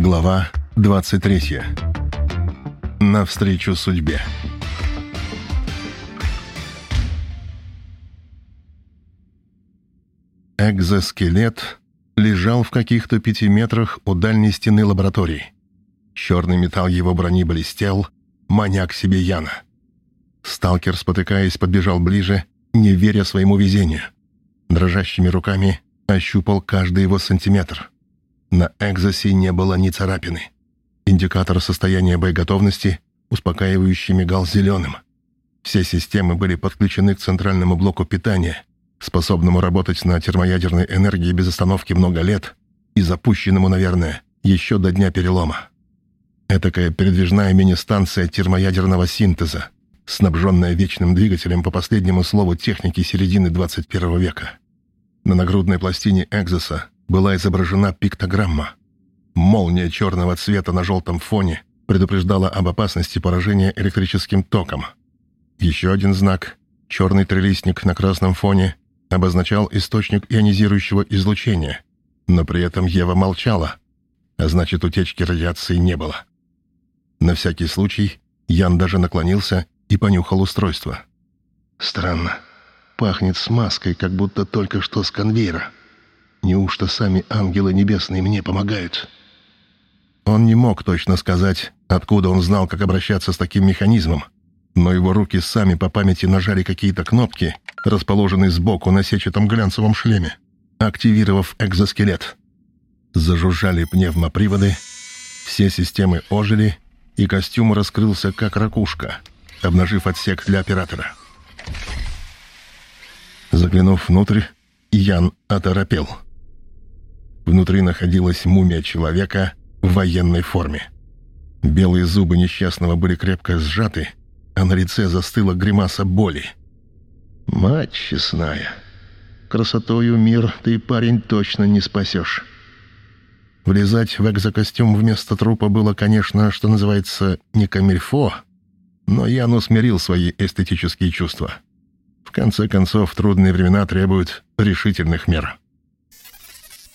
Глава 23. Навстречу судьбе. Экзоскелет лежал в каких-то пяти метрах у дальней стены лаборатории. Черный металл его брони блестел, маня к себе Яна. Сталкер, спотыкаясь, подбежал ближе, не веря своему везению. Дрожащими руками ощупал каждый его сантиметр. На экзосе не было ни царапины. Индикатор состояния боеготовности успокаивающий мигал зеленым. Все системы были подключены к центральному блоку питания, способному работать на термоядерной энергии без остановки много лет и запущенному, наверное, еще до дня перелома. Этакая передвижная мини-станция термоядерного синтеза, снабженная вечным двигателем по последнему слову техники середины 21 века. На нагрудной пластине Экзоса была изображена пиктограмма. Молния черного цвета на желтом фоне предупреждала об опасности поражения электрическим током. Еще один знак, черный трелистник на красном фоне, обозначал источник ионизирующего излучения, но при этом Ева молчала, а значит, утечки радиации не было. На всякий случай Ян даже наклонился и понюхал устройство. «Странно. Пахнет смазкой, как будто только что с конвейера. Неужто сами ангелы небесные мне помогают?» Он не мог точно сказать, откуда он знал, как обращаться с таким механизмом, но его руки сами по памяти нажали какие-то кнопки, расположенные сбоку на сетчатом глянцевом шлеме, активировав экзоскелет. Зажужжали пневмоприводы, все системы ожили, и костюм раскрылся как ракушка, обнажив отсек для оператора. Заглянув внутрь, Ян оторопел. Внутри находилась мумия человека в военной форме. Белые зубы несчастного были крепко сжаты, а на лице застыла гримаса боли. «Мать честная, красотою мир ты, парень, точно не спасешь». Влезать в экзокостюм вместо трупа было, конечно, что называется, не камильфо, но Ян усмирил свои эстетические чувства. В конце концов, трудные времена требуют решительных мер.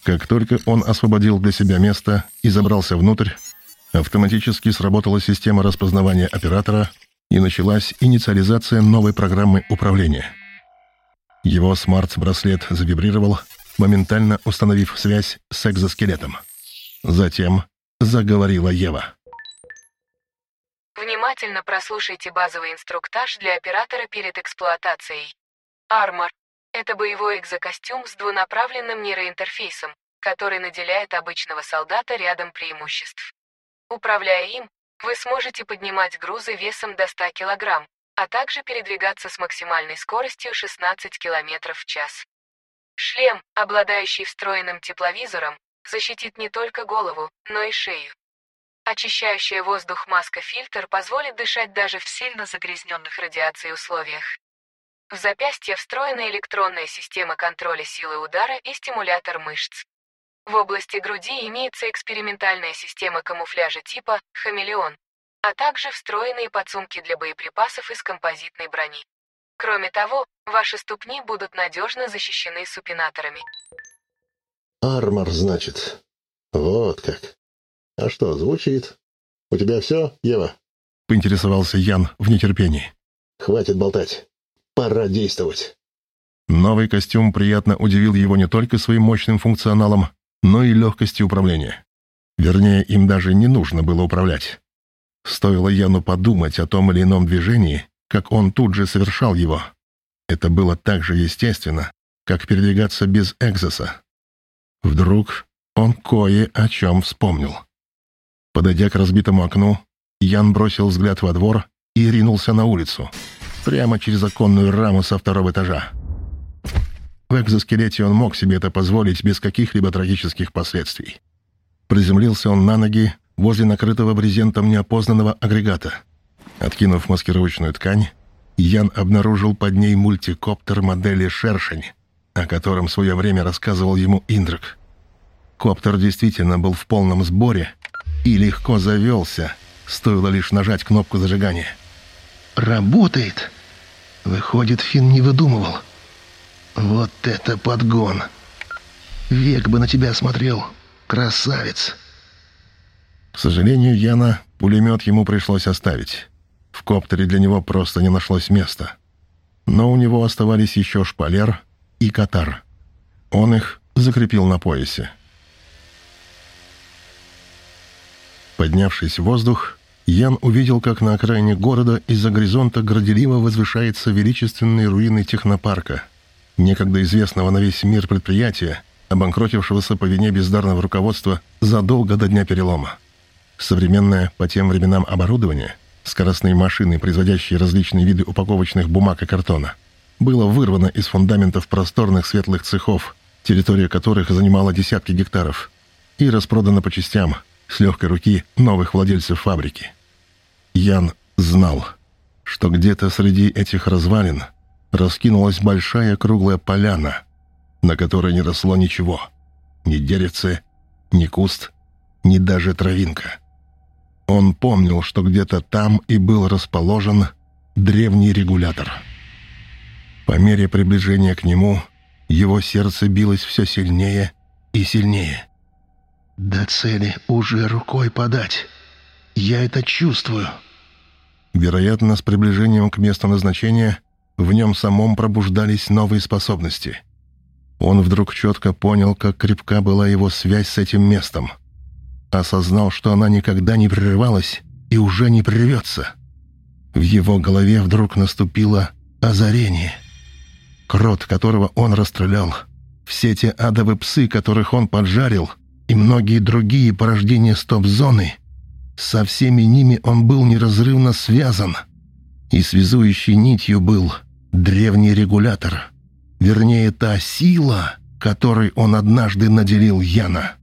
Как только он освободил для себя место и забрался внутрь, автоматически сработала система распознавания оператора и началась инициализация новой программы управления. Его смарт-браслет завибрировал, моментально установив связь с экзоскелетом. Затем заговорила Ева. Внимательно прослушайте базовый инструктаж для оператора перед эксплуатацией. Армор это боевой экзокостюм с двунаправленным нейроинтерфейсом, который наделяет обычного солдата рядом преимуществ. Управляя им, вы сможете поднимать грузы весом до 100 кг, а также передвигаться с максимальной скоростью 16 км в час. Шлем, обладающий встроенным тепловизором, защитит не только голову, но и шею. Очищающая воздух маска-фильтр позволит дышать даже в сильно загрязненных радиацией условиях. В запястье встроена электронная система контроля силы удара и стимулятор мышц. В области груди имеется экспериментальная система камуфляжа типа «Хамелеон», а также встроенные подсумки для боеприпасов из композитной брони. Кроме того, ваши ступни будут надежно защищены супинаторами. «Армор, значит. Вот как. А что, звучит? У тебя все, Ева?» — поинтересовался Ян в нетерпении. «Хватит болтать. Пора действовать. Новый костюм приятно удивил его не только своим мощным функционалом, но и легкостью управления. Вернее, им даже не нужно было управлять. Стоило Яну подумать о том или ином движении, как он тут же совершал его. Это было так же естественно, как передвигаться без экзоса. Вдруг он кое о чем вспомнил. Подойдя к разбитому окну, Ян бросил взгляд во двор и ринулся на улицу прямо через оконную раму со второго этажа. В экзоскелете он мог себе это позволить без каких-либо трагических последствий. Приземлился он на ноги возле накрытого брезентом неопознанного агрегата. Откинув маскировочную ткань, Ян обнаружил под ней мультикоптер модели «Шершень», о котором в свое время рассказывал ему Индрак. Коптер действительно был в полном сборе и легко завелся, стоило лишь нажать кнопку зажигания. «Работает!» Выходит, Финн не выдумывал. Вот это подгон! Век бы на тебя смотрел, красавец! К сожалению, Яна пулемет ему пришлось оставить. В коптере для него просто не нашлось места. Но у него оставались еще шпалер и катар. Он их закрепил на поясе. Поднявшись в воздух, Ян увидел, как на окраине города из-за горизонта горделиво возвышается величественные руины технопарка, некогда известного на весь мир предприятия, обанкротившегося по вине бездарного руководства задолго до дня перелома. Современное по тем временам оборудование, скоростные машины, производящие различные виды упаковочных бумаг и картона, было вырвано из фундаментов просторных светлых цехов, территория которых занимала десятки гектаров, и распродано по частям – с легкой руки новых владельцев фабрики. Ян знал, что где-то среди этих развалин раскинулась большая круглая поляна, на которой не росло ничего. Ни деревце, ни куст, ни даже травинка. Он помнил, что где-то там и был расположен древний регулятор. По мере приближения к нему его сердце билось все сильнее и сильнее. До цели уже рукой подать. Я это чувствую. Вероятно, с приближением к месту назначения в нем самом пробуждались новые способности. Он вдруг четко понял, как крепка была его связь с этим местом. Осознал, что она никогда не прерывалась и уже не прервется. В его голове вдруг наступило озарение. Крот, которого он расстрелял, все те адовые псы, которых он поджарил — и многие другие порождения стоп-зоны, со всеми ними он был неразрывно связан. И связующей нитью был древний регулятор. Вернее, та сила, которой он однажды наделил Яна.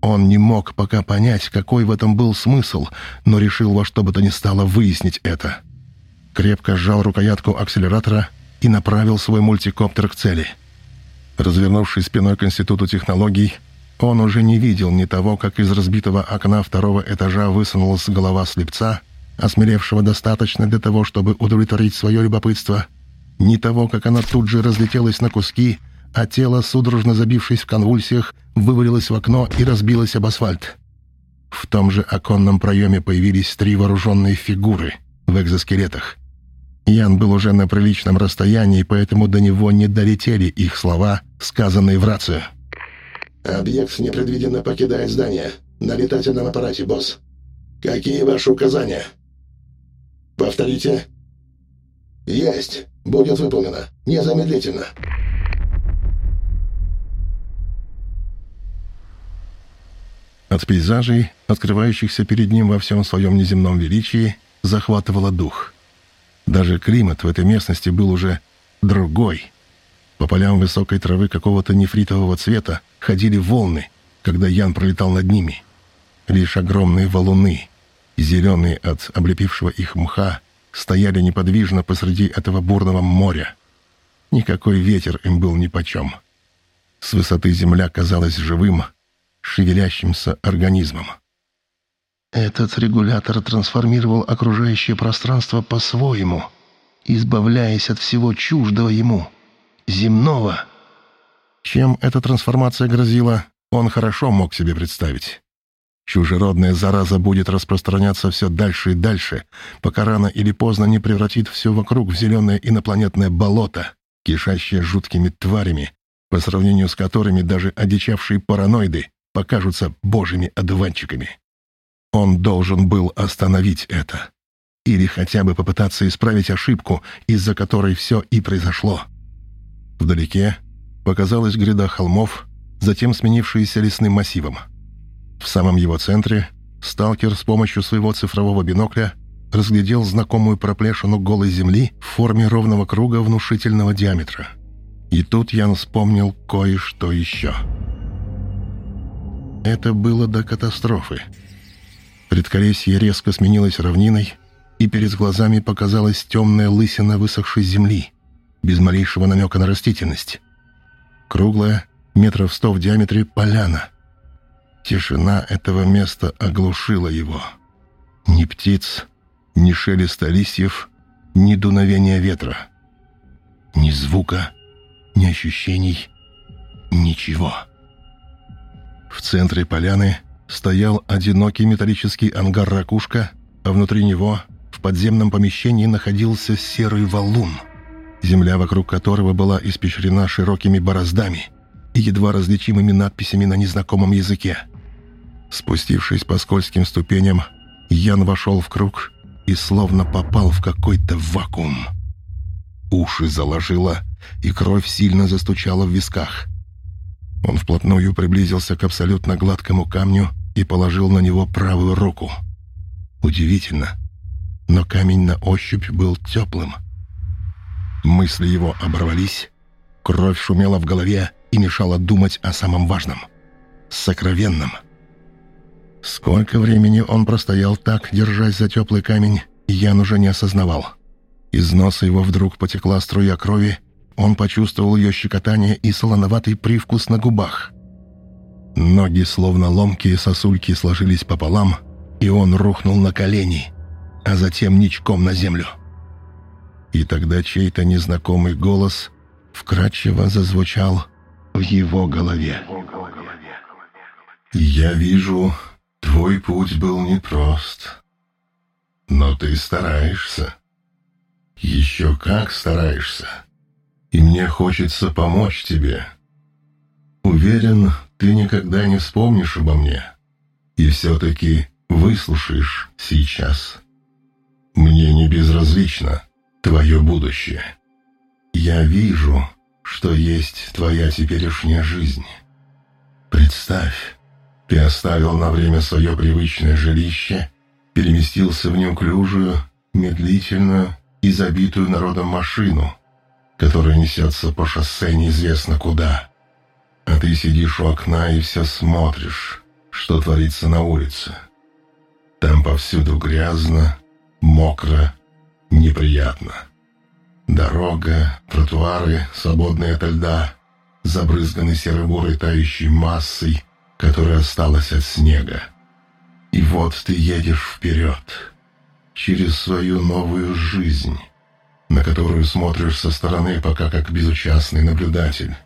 Он не мог пока понять, какой в этом был смысл, но решил во что бы то ни стало выяснить это. Крепко сжал рукоятку акселератора и направил свой мультикоптер к цели. Развернувшись спиной к Институту технологий, он уже не видел ни того, как из разбитого окна второго этажа высунулась голова слепца, осмелевшего достаточно для того, чтобы удовлетворить свое любопытство, ни того, как она тут же разлетелась на куски, а тело, судорожно забившись в конвульсиях, вывалилось в окно и разбилось об асфальт. В том же оконном проеме появились три вооруженные фигуры в экзоскелетах. Ян был уже на приличном расстоянии, поэтому до него не долетели их слова, сказанные в рацию. Объект непредвиденно покидает здание. На летательном аппарате, босс. Какие ваши указания? Повторите. Есть. Будет выполнено. Незамедлительно. От пейзажей, открывающихся перед ним во всем своем неземном величии, захватывало дух. Даже климат в этой местности был уже другой — по полям высокой травы какого-то нефритового цвета ходили волны, когда Ян пролетал над ними. Лишь огромные валуны, зеленые от облепившего их мха, стояли неподвижно посреди этого бурного моря. Никакой ветер им был нипочем. С высоты земля казалась живым, шевелящимся организмом. Этот регулятор трансформировал окружающее пространство по-своему, избавляясь от всего чуждого ему — земного. Чем эта трансформация грозила, он хорошо мог себе представить. Чужеродная зараза будет распространяться все дальше и дальше, пока рано или поздно не превратит все вокруг в зеленое инопланетное болото, кишащее жуткими тварями, по сравнению с которыми даже одичавшие параноиды покажутся божьими одуванчиками. Он должен был остановить это. Или хотя бы попытаться исправить ошибку, из-за которой все и произошло. Вдалеке показалась гряда холмов, затем сменившаяся лесным массивом. В самом его центре сталкер с помощью своего цифрового бинокля разглядел знакомую проплешину голой земли в форме ровного круга внушительного диаметра. И тут Ян вспомнил кое-что еще. Это было до катастрофы. Предколесье резко сменилось равниной, и перед глазами показалась темная лысина высохшей земли — без малейшего намека на растительность. Круглая, метров сто в диаметре, поляна. Тишина этого места оглушила его. Ни птиц, ни шелеста листьев, ни дуновения ветра. Ни звука, ни ощущений, ничего. В центре поляны стоял одинокий металлический ангар «Ракушка», а внутри него в подземном помещении находился серый валун, земля вокруг которого была испещрена широкими бороздами и едва различимыми надписями на незнакомом языке. Спустившись по скользким ступеням, Ян вошел в круг и словно попал в какой-то вакуум. Уши заложило, и кровь сильно застучала в висках. Он вплотную приблизился к абсолютно гладкому камню и положил на него правую руку. Удивительно, но камень на ощупь был теплым. Мысли его оборвались, кровь шумела в голове и мешала думать о самом важном — сокровенном. Сколько времени он простоял так, держась за теплый камень, Ян уже не осознавал. Из носа его вдруг потекла струя крови, он почувствовал ее щекотание и солоноватый привкус на губах. Ноги, словно ломкие сосульки, сложились пополам, и он рухнул на колени, а затем ничком на землю. И тогда чей-то незнакомый голос вкрадчиво зазвучал в его голове. «Я вижу, твой путь был непрост, но ты стараешься. Еще как стараешься и мне хочется помочь тебе. Уверен, ты никогда не вспомнишь обо мне, и все-таки выслушаешь сейчас. Мне не безразлично твое будущее. Я вижу, что есть твоя теперешняя жизнь. Представь, ты оставил на время свое привычное жилище, переместился в неуклюжую, медлительную и забитую народом машину, которая несется по шоссе неизвестно куда. А ты сидишь у окна и все смотришь, что творится на улице. Там повсюду грязно, мокро, неприятно. Дорога, тротуары, свободные ото льда, забрызганы серо-бурой тающей массой, которая осталась от снега. И вот ты едешь вперед, через свою новую жизнь, на которую смотришь со стороны пока как безучастный наблюдатель.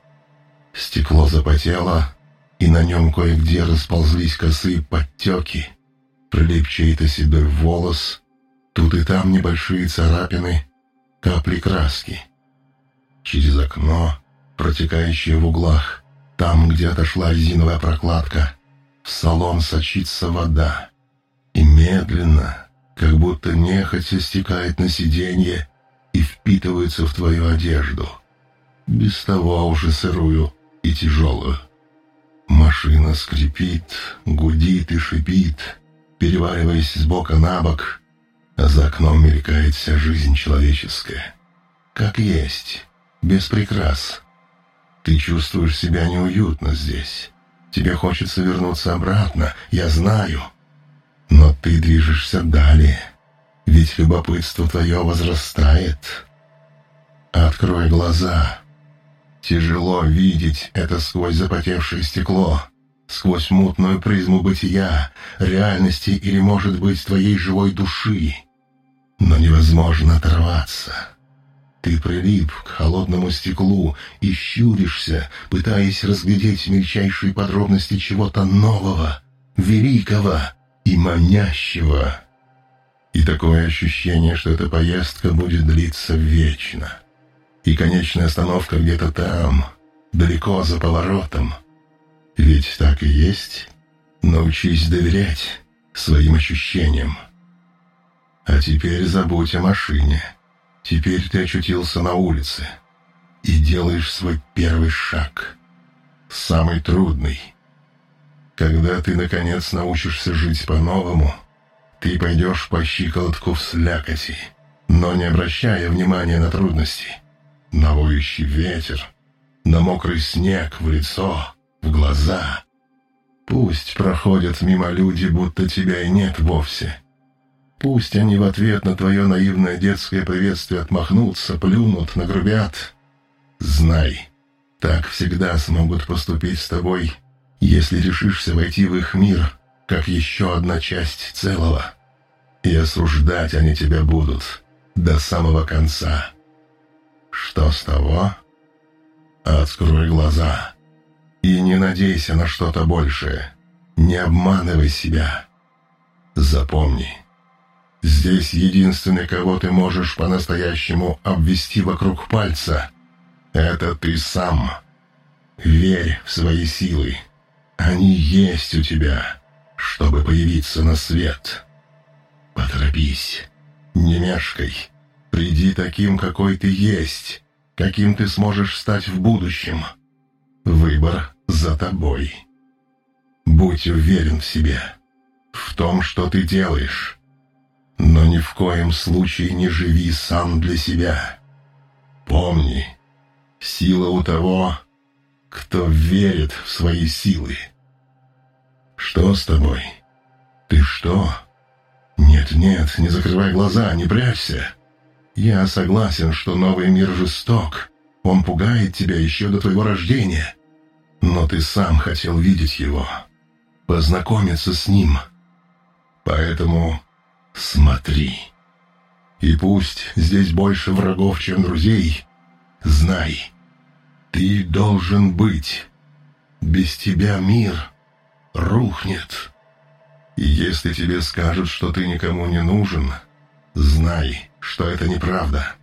Стекло запотело, и на нем кое-где расползлись косые подтеки. Прилип чей-то седой волос, тут и там небольшие царапины, капли краски. Через окно, протекающее в углах, там, где отошла резиновая прокладка, в салон сочится вода. И медленно, как будто нехотя стекает на сиденье, и впитывается в твою одежду, без того уже сырую и тяжелую. Машина скрипит, гудит и шипит, перевариваясь с бока на бок, а за окном мелькает вся жизнь человеческая. Как есть, без прикрас. Ты чувствуешь себя неуютно здесь. Тебе хочется вернуться обратно, я знаю. Но ты движешься далее ведь любопытство твое возрастает. Открой глаза. Тяжело видеть это сквозь запотевшее стекло, сквозь мутную призму бытия, реальности или, может быть, твоей живой души. Но невозможно оторваться. Ты прилип к холодному стеклу и щуришься, пытаясь разглядеть мельчайшие подробности чего-то нового, великого и манящего. И такое ощущение, что эта поездка будет длиться вечно. И конечная остановка где-то там, далеко за поворотом. Ведь так и есть. Научись доверять своим ощущениям. А теперь забудь о машине. Теперь ты очутился на улице и делаешь свой первый шаг. Самый трудный. Когда ты, наконец, научишься жить по-новому — ты пойдешь по щиколотку в слякоти, но не обращая внимания на трудности, на воющий ветер, на мокрый снег в лицо, в глаза. Пусть проходят мимо люди, будто тебя и нет вовсе. Пусть они в ответ на твое наивное детское приветствие отмахнутся, плюнут, нагрубят. Знай, так всегда смогут поступить с тобой, если решишься войти в их мир — как еще одна часть целого. И осуждать они тебя будут до самого конца. Что с того? Открой глаза и не надейся на что-то большее. Не обманывай себя. Запомни, здесь единственный, кого ты можешь по-настоящему обвести вокруг пальца, это ты сам. Верь в свои силы. Они есть у тебя, чтобы появиться на свет. Поторопись, не мешкай. Приди таким, какой ты есть, каким ты сможешь стать в будущем. Выбор за тобой. Будь уверен в себе, в том, что ты делаешь. Но ни в коем случае не живи сам для себя. Помни, сила у того, кто верит в свои силы. Что с тобой? Ты что? Нет-нет, не закрывай глаза, не прячься. Я согласен, что новый мир жесток. Он пугает тебя еще до твоего рождения. Но ты сам хотел видеть его познакомиться с ним. Поэтому смотри. И пусть здесь больше врагов, чем друзей, знай, ты должен быть. Без тебя мир рухнет. И если тебе скажут, что ты никому не нужен, знай, что это неправда.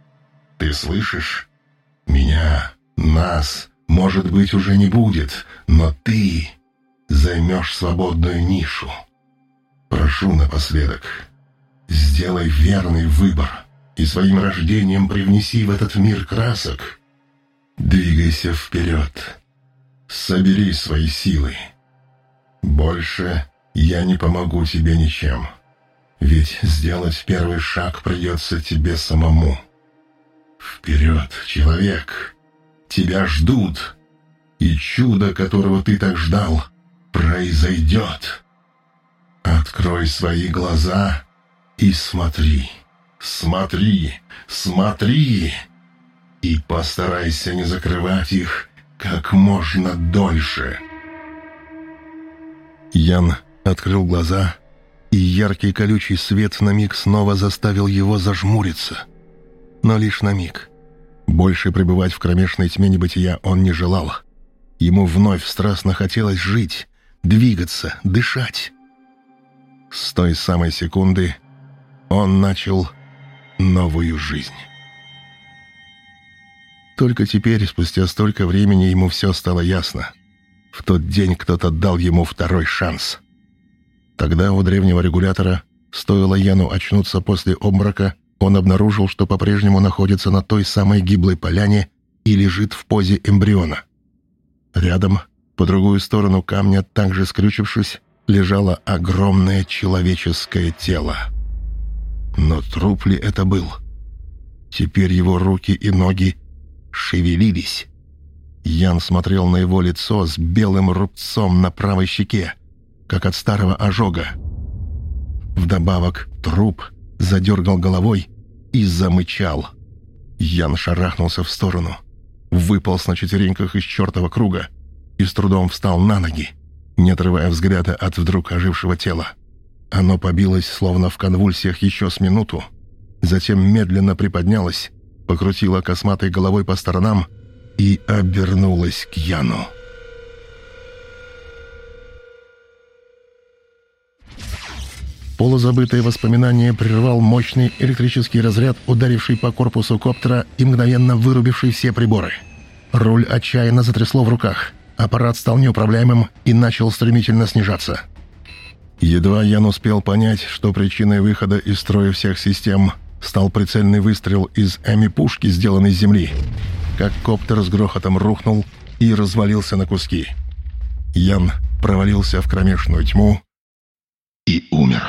Ты слышишь? Меня, нас, может быть, уже не будет, но ты займешь свободную нишу. Прошу напоследок, сделай верный выбор и своим рождением привнеси в этот мир красок. Двигайся вперед, собери свои силы. Больше я не помогу тебе ничем, ведь сделать первый шаг придется тебе самому. Вперед, человек! Тебя ждут, и чудо, которого ты так ждал — произойдет. Открой свои глаза и смотри, смотри, смотри, и постарайся не закрывать их как можно дольше. Ян открыл глаза, и яркий колючий свет на миг снова заставил его зажмуриться. Но лишь на миг. Больше пребывать в кромешной тьме небытия он не желал. Ему вновь страстно хотелось жить, двигаться, дышать. С той самой секунды он начал новую жизнь. Только теперь, спустя столько времени, ему все стало ясно. В тот день кто-то дал ему второй шанс. Тогда у древнего регулятора, стоило Яну очнуться после обморока, он обнаружил, что по-прежнему находится на той самой гиблой поляне и лежит в позе эмбриона. Рядом по другую сторону камня, также скрючившись, лежало огромное человеческое тело. Но труп ли это был? Теперь его руки и ноги шевелились. Ян смотрел на его лицо с белым рубцом на правой щеке, как от старого ожога. Вдобавок труп задергал головой и замычал. Ян шарахнулся в сторону, выполз на четвереньках из чертова круга и с трудом встал на ноги, не отрывая взгляда от вдруг ожившего тела. Оно побилось, словно в конвульсиях, еще с минуту, затем медленно приподнялось, покрутило косматой головой по сторонам и обернулось к Яну. Полузабытое воспоминание прервал мощный электрический разряд, ударивший по корпусу коптера и мгновенно вырубивший все приборы. Руль отчаянно затрясло в руках. Аппарат стал неуправляемым и начал стремительно снижаться. Едва Ян успел понять, что причиной выхода из строя всех систем стал прицельный выстрел из Эми-пушки, сделанной с земли, как коптер с грохотом рухнул и развалился на куски. Ян провалился в кромешную тьму и умер.